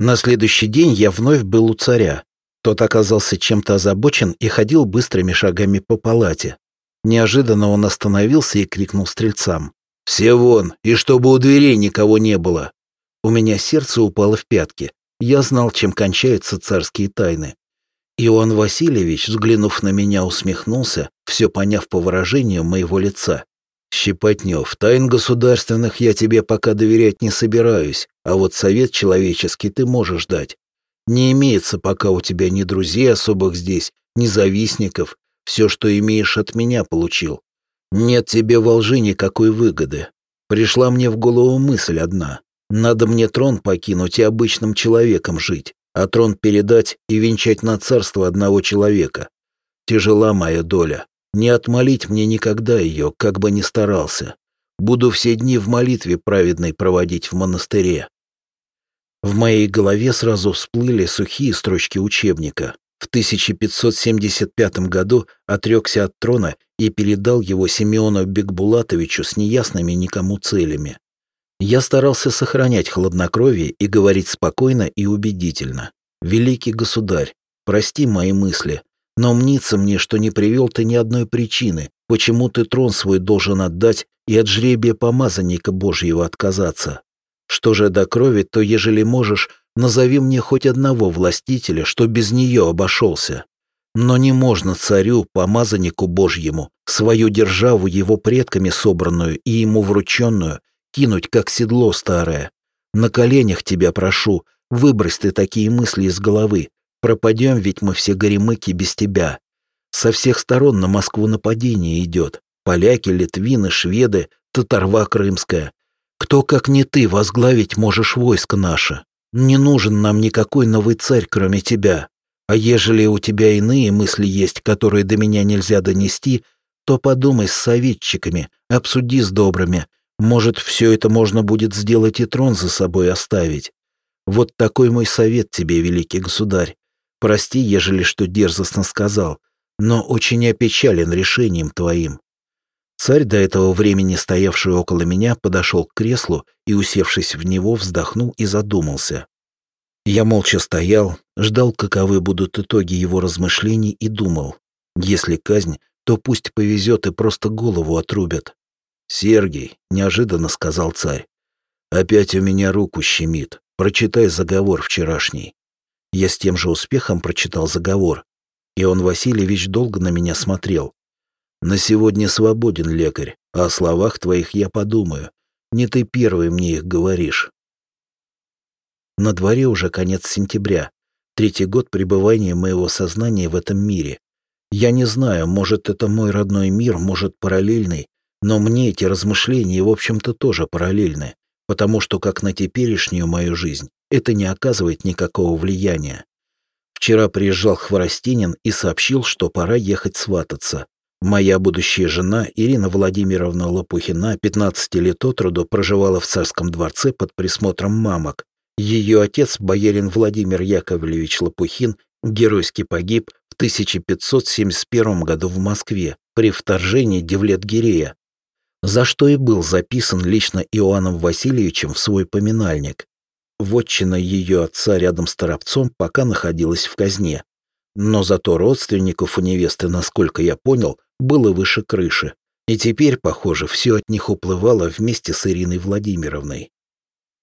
На следующий день я вновь был у царя. Тот оказался чем-то озабочен и ходил быстрыми шагами по палате. Неожиданно он остановился и крикнул стрельцам. «Все вон, и чтобы у дверей никого не было!» У меня сердце упало в пятки. Я знал, чем кончаются царские тайны. Иоанн Васильевич, взглянув на меня, усмехнулся, все поняв по выражению моего лица. «Щепотнев, тайн государственных я тебе пока доверять не собираюсь, а вот совет человеческий ты можешь дать. Не имеется пока у тебя ни друзей особых здесь, ни завистников. Все, что имеешь от меня, получил. Нет тебе во лжи никакой выгоды. Пришла мне в голову мысль одна. Надо мне трон покинуть и обычным человеком жить, а трон передать и венчать на царство одного человека. Тяжела моя доля. Не отмолить мне никогда ее, как бы ни старался. Буду все дни в молитве праведной проводить в монастыре. В моей голове сразу всплыли сухие строчки учебника. В 1575 году отрекся от трона и передал его Симеону Бекбулатовичу с неясными никому целями. Я старался сохранять хладнокровие и говорить спокойно и убедительно. «Великий государь, прости мои мысли, но мнится мне, что не привел ты ни одной причины, почему ты трон свой должен отдать и от жребия помазанника Божьего отказаться. Что же до крови, то, ежели можешь, назови мне хоть одного властителя, что без нее обошелся. Но не можно царю, помазаннику Божьему, свою державу его предками собранную и ему врученную, кинуть, как седло старое. На коленях тебя прошу, выбрось ты такие мысли из головы. Пропадем, ведь мы все горемыки без тебя. Со всех сторон на Москву нападение идет. Поляки, литвины, шведы, татарва крымская. Кто, как не ты, возглавить можешь войско наше? Не нужен нам никакой новый царь, кроме тебя. А ежели у тебя иные мысли есть, которые до меня нельзя донести, то подумай с советчиками, обсуди с добрыми, может, все это можно будет сделать и трон за собой оставить. Вот такой мой совет тебе, великий государь. Прости, ежели что дерзостно сказал, но очень опечален решением твоим». Царь, до этого времени стоявший около меня, подошел к креслу и, усевшись в него, вздохнул и задумался. Я молча стоял, ждал, каковы будут итоги его размышлений и думал. Если казнь, то пусть повезет и просто голову отрубят. «Сергей», — неожиданно сказал царь, — «опять у меня руку щемит. Прочитай заговор вчерашний». Я с тем же успехом прочитал заговор. И он, Васильевич, долго на меня смотрел. «На сегодня свободен, лекарь, а о словах твоих я подумаю. Не ты первый мне их говоришь». На дворе уже конец сентября, третий год пребывания моего сознания в этом мире. Я не знаю, может, это мой родной мир, может, параллельный, но мне эти размышления, в общем-то, тоже параллельны, потому что, как на теперешнюю мою жизнь, это не оказывает никакого влияния. Вчера приезжал Хворостинин и сообщил, что пора ехать свататься. Моя будущая жена Ирина Владимировна Лопухина 15 лет от роду проживала в царском дворце под присмотром мамок. Ее отец, боярин Владимир Яковлевич Лопухин, геройски погиб в 1571 году в Москве при вторжении Девлет-Гирея, за что и был записан лично Иоанном Васильевичем в свой поминальник. Вотчина ее отца рядом с Торопцом пока находилась в казне. Но зато родственников у невесты, насколько я понял, было выше крыши. И теперь, похоже, все от них уплывало вместе с Ириной Владимировной.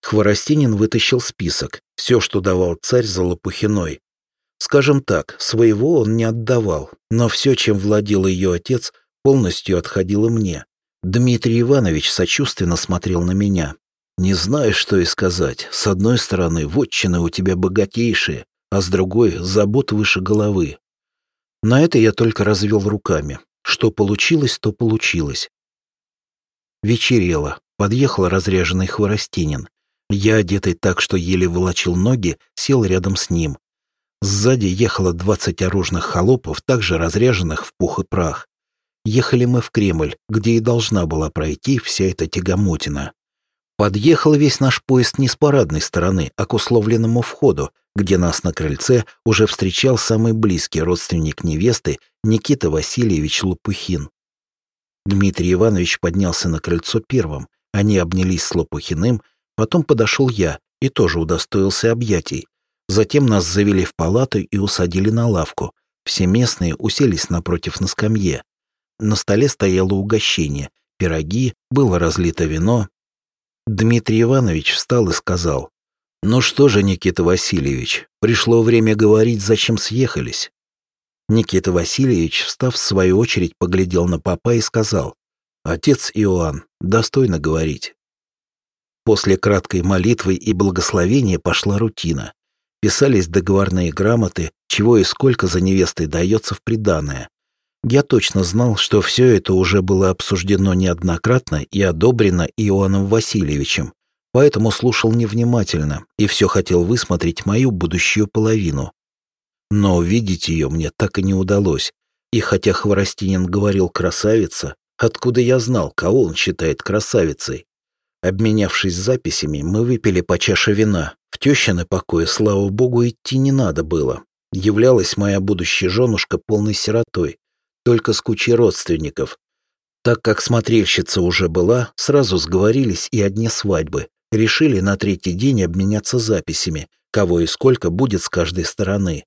Хворостинин вытащил список, все, что давал царь за Лопухиной. Скажем так, своего он не отдавал, но все, чем владел ее отец, полностью отходило мне. Дмитрий Иванович сочувственно смотрел на меня. «Не знаю, что и сказать. С одной стороны, вотчины у тебя богатейшие, а с другой — забот выше головы». На это я только развел руками. Что получилось, то получилось. Вечерело. Подъехал разряженный Хворостинин. Я, одетый так, что еле волочил ноги, сел рядом с ним. Сзади ехало двадцать оружных холопов, также разряженных в пух и прах. Ехали мы в Кремль, где и должна была пройти вся эта тягомотина. Подъехал весь наш поезд не с парадной стороны, а к условленному входу, где нас на крыльце уже встречал самый близкий родственник невесты Никита Васильевич Лопухин. Дмитрий Иванович поднялся на крыльцо первым. Они обнялись с Лопухиным, потом подошел я, и тоже удостоился объятий. Затем нас завели в палату и усадили на лавку. Все местные уселись напротив на скамье. На столе стояло угощение, пироги, было разлито вино. Дмитрий Иванович встал и сказал, «Ну что же, Никита Васильевич, пришло время говорить, зачем съехались». Никита Васильевич, встав в свою очередь, поглядел на папа и сказал, «Отец Иоанн, достойно говорить». После краткой молитвы и благословения пошла рутина. Писались договорные грамоты, чего и сколько за невестой дается в приданое. Я точно знал, что все это уже было обсуждено неоднократно и одобрено Иоанном Васильевичем, поэтому слушал невнимательно и все хотел высмотреть мою будущую половину. Но увидеть ее мне так и не удалось, и хотя Хворостинин говорил «красавица», откуда я знал, кого он считает красавицей? Обменявшись записями, мы выпили по чаше вина. В тещины покое, слава богу, идти не надо было. Являлась моя будущая женушка полной сиротой, только с кучей родственников. Так как смотрельщица уже была, сразу сговорились и одни свадьбы. Решили на третий день обменяться записями, кого и сколько будет с каждой стороны.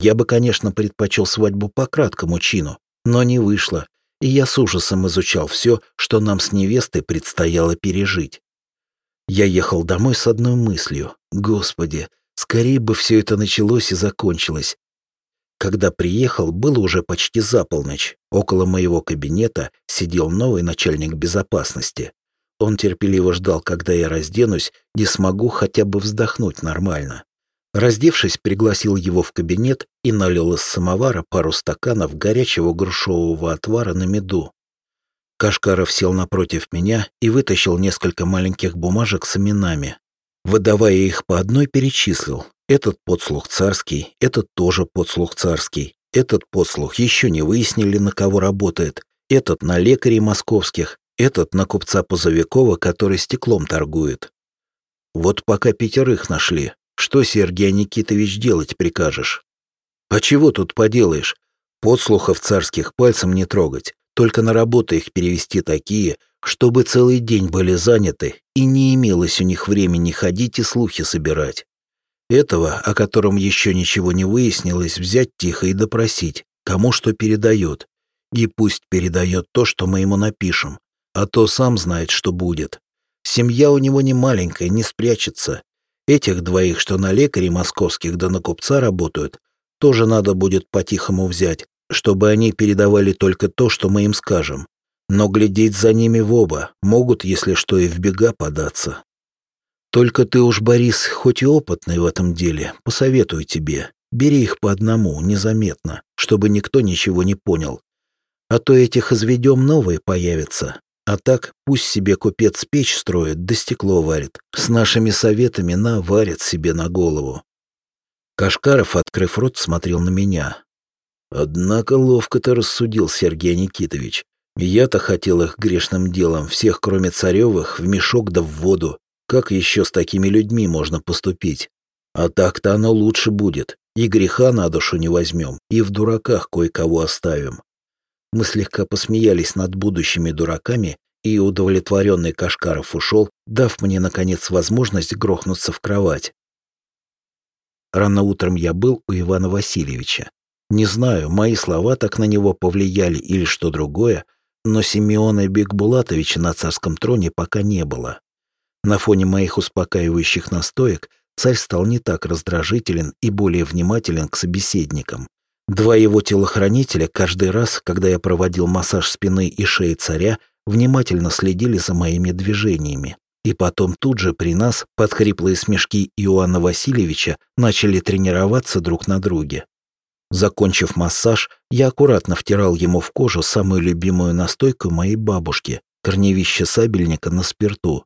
Я бы, конечно, предпочел свадьбу по краткому чину, но не вышло, и я с ужасом изучал все, что нам с невестой предстояло пережить. Я ехал домой с одной мыслью. Господи, скорее бы все это началось и закончилось. Когда приехал, было уже почти за полночь. Около моего кабинета сидел новый начальник безопасности. Он терпеливо ждал, когда я разденусь, не смогу хотя бы вздохнуть нормально. Раздевшись, пригласил его в кабинет и налил из самовара пару стаканов горячего грушевого отвара на меду. Кашкаров сел напротив меня и вытащил несколько маленьких бумажек с именами. Выдавая их по одной, перечислил. Этот подслух царский, этот тоже подслух царский, этот подслух еще не выяснили, на кого работает, этот на лекарей московских, этот на купца Пузовикова, который стеклом торгует. Вот пока пятерых нашли, что, Сергей Никитович, делать прикажешь? А чего тут поделаешь? Подслухов царских пальцем не трогать, только на работы их перевести такие, чтобы целый день были заняты и не имелось у них времени ходить и слухи собирать. Этого, о котором еще ничего не выяснилось, взять тихо и допросить, кому что передает. И пусть передает то, что мы ему напишем, а то сам знает, что будет. Семья у него не маленькая, не спрячется, Этих двоих, что на лекарей московских да на купца работают, тоже надо будет по-тихому взять, чтобы они передавали только то, что мы им скажем. Но глядеть за ними в оба могут, если что, и в бега податься. Только ты уж, Борис, хоть и опытный в этом деле, посоветую тебе, бери их по одному, незаметно, чтобы никто ничего не понял. А то этих изведем новые появятся, а так пусть себе купец печь строит, да стекло варит. С нашими советами на варит себе на голову. Кашкаров, открыв рот, смотрел на меня. Однако ловко ты рассудил, Сергей Никитович. Я-то хотел их грешным делом, всех, кроме царевых, в мешок да в воду. Как еще с такими людьми можно поступить? А так-то оно лучше будет. И греха на душу не возьмем, и в дураках кое-кого оставим. Мы слегка посмеялись над будущими дураками, и удовлетворенный Кашкаров ушел, дав мне, наконец, возможность грохнуться в кровать. Рано утром я был у Ивана Васильевича. Не знаю, мои слова так на него повлияли или что другое, но Симеона Бекбулатовича на царском троне пока не было. На фоне моих успокаивающих настоек царь стал не так раздражителен и более внимателен к собеседникам. Два его телохранителя каждый раз, когда я проводил массаж спины и шеи царя, внимательно следили за моими движениями. И потом тут же при нас, под хриплые смешки Иоанна Васильевича, начали тренироваться друг на друге. Закончив массаж, я аккуратно втирал ему в кожу самую любимую настойку моей бабушки – корневище сабельника на спирту.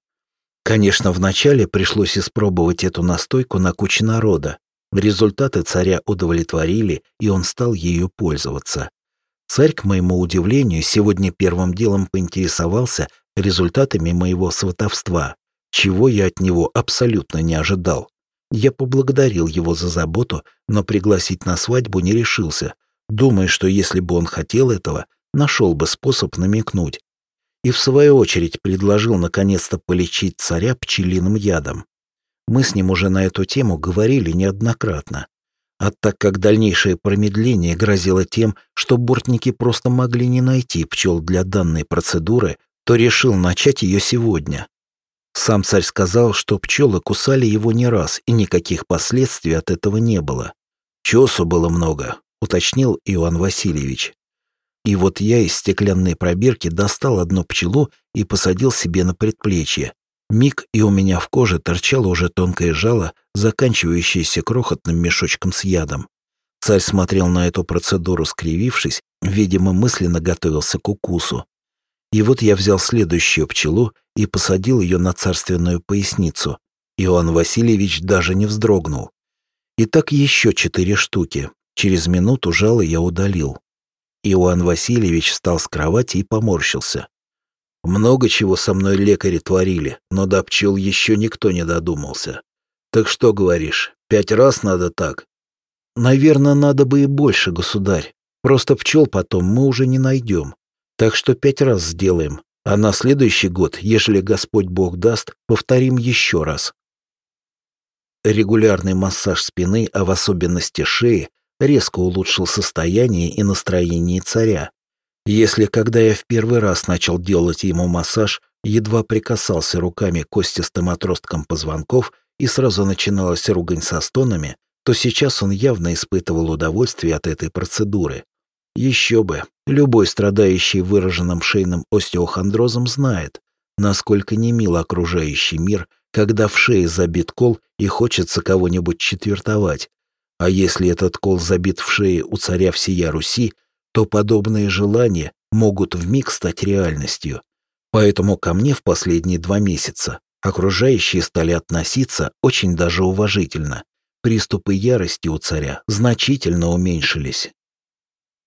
Конечно, вначале пришлось испробовать эту настойку на куче народа, Результаты царя удовлетворили, и он стал ею пользоваться. Царь, к моему удивлению, сегодня первым делом поинтересовался результатами моего сватовства, чего я от него абсолютно не ожидал. Я поблагодарил его за заботу, но пригласить на свадьбу не решился, думая, что если бы он хотел этого, нашел бы способ намекнуть. И в свою очередь предложил наконец-то полечить царя пчелиным ядом. Мы с ним уже на эту тему говорили неоднократно. А так как дальнейшее промедление грозило тем, что бортники просто могли не найти пчел для данной процедуры, то решил начать ее сегодня. Сам царь сказал, что пчелы кусали его не раз, и никаких последствий от этого не было. «Чесу было много», — уточнил Иоанн Васильевич. И вот я из стеклянной пробирки достал одну пчелу и посадил себе на предплечье. Миг, и у меня в коже торчало уже тонкое жало, заканчивающееся крохотным мешочком с ядом. Царь смотрел на эту процедуру, скривившись, видимо, мысленно готовился к укусу. И вот я взял следующую пчелу и посадил ее на царственную поясницу. Иоанн Васильевич даже не вздрогнул. И так еще четыре штуки. Через минуту жало я удалил. Иоанн Васильевич встал с кровати и поморщился. Много чего со мной лекари творили, но до пчел еще никто не додумался. Так что говоришь, пять раз надо так? Наверное, надо бы и больше, государь. Просто пчел потом мы уже не найдем. Так что пять раз сделаем, а на следующий год, ежели Господь Бог даст, повторим еще раз. Регулярный массаж спины, а в особенности шеи, резко улучшил состояние и настроение царя. Если когда я в первый раз начал делать ему массаж, едва прикасался руками к костистым отросткам позвонков и сразу начиналась ругань со стонами, то сейчас он явно испытывал удовольствие от этой процедуры. Еще бы, любой страдающий выраженным шейным остеохондрозом знает, насколько не мил окружающий мир, когда в шее забит кол и хочется кого-нибудь четвертовать, а если этот кол забит в шее у царя всея Руси, то подобные желания могут вмиг стать реальностью. Поэтому ко мне в последние два месяца окружающие стали относиться очень даже уважительно. Приступы ярости у царя значительно уменьшились.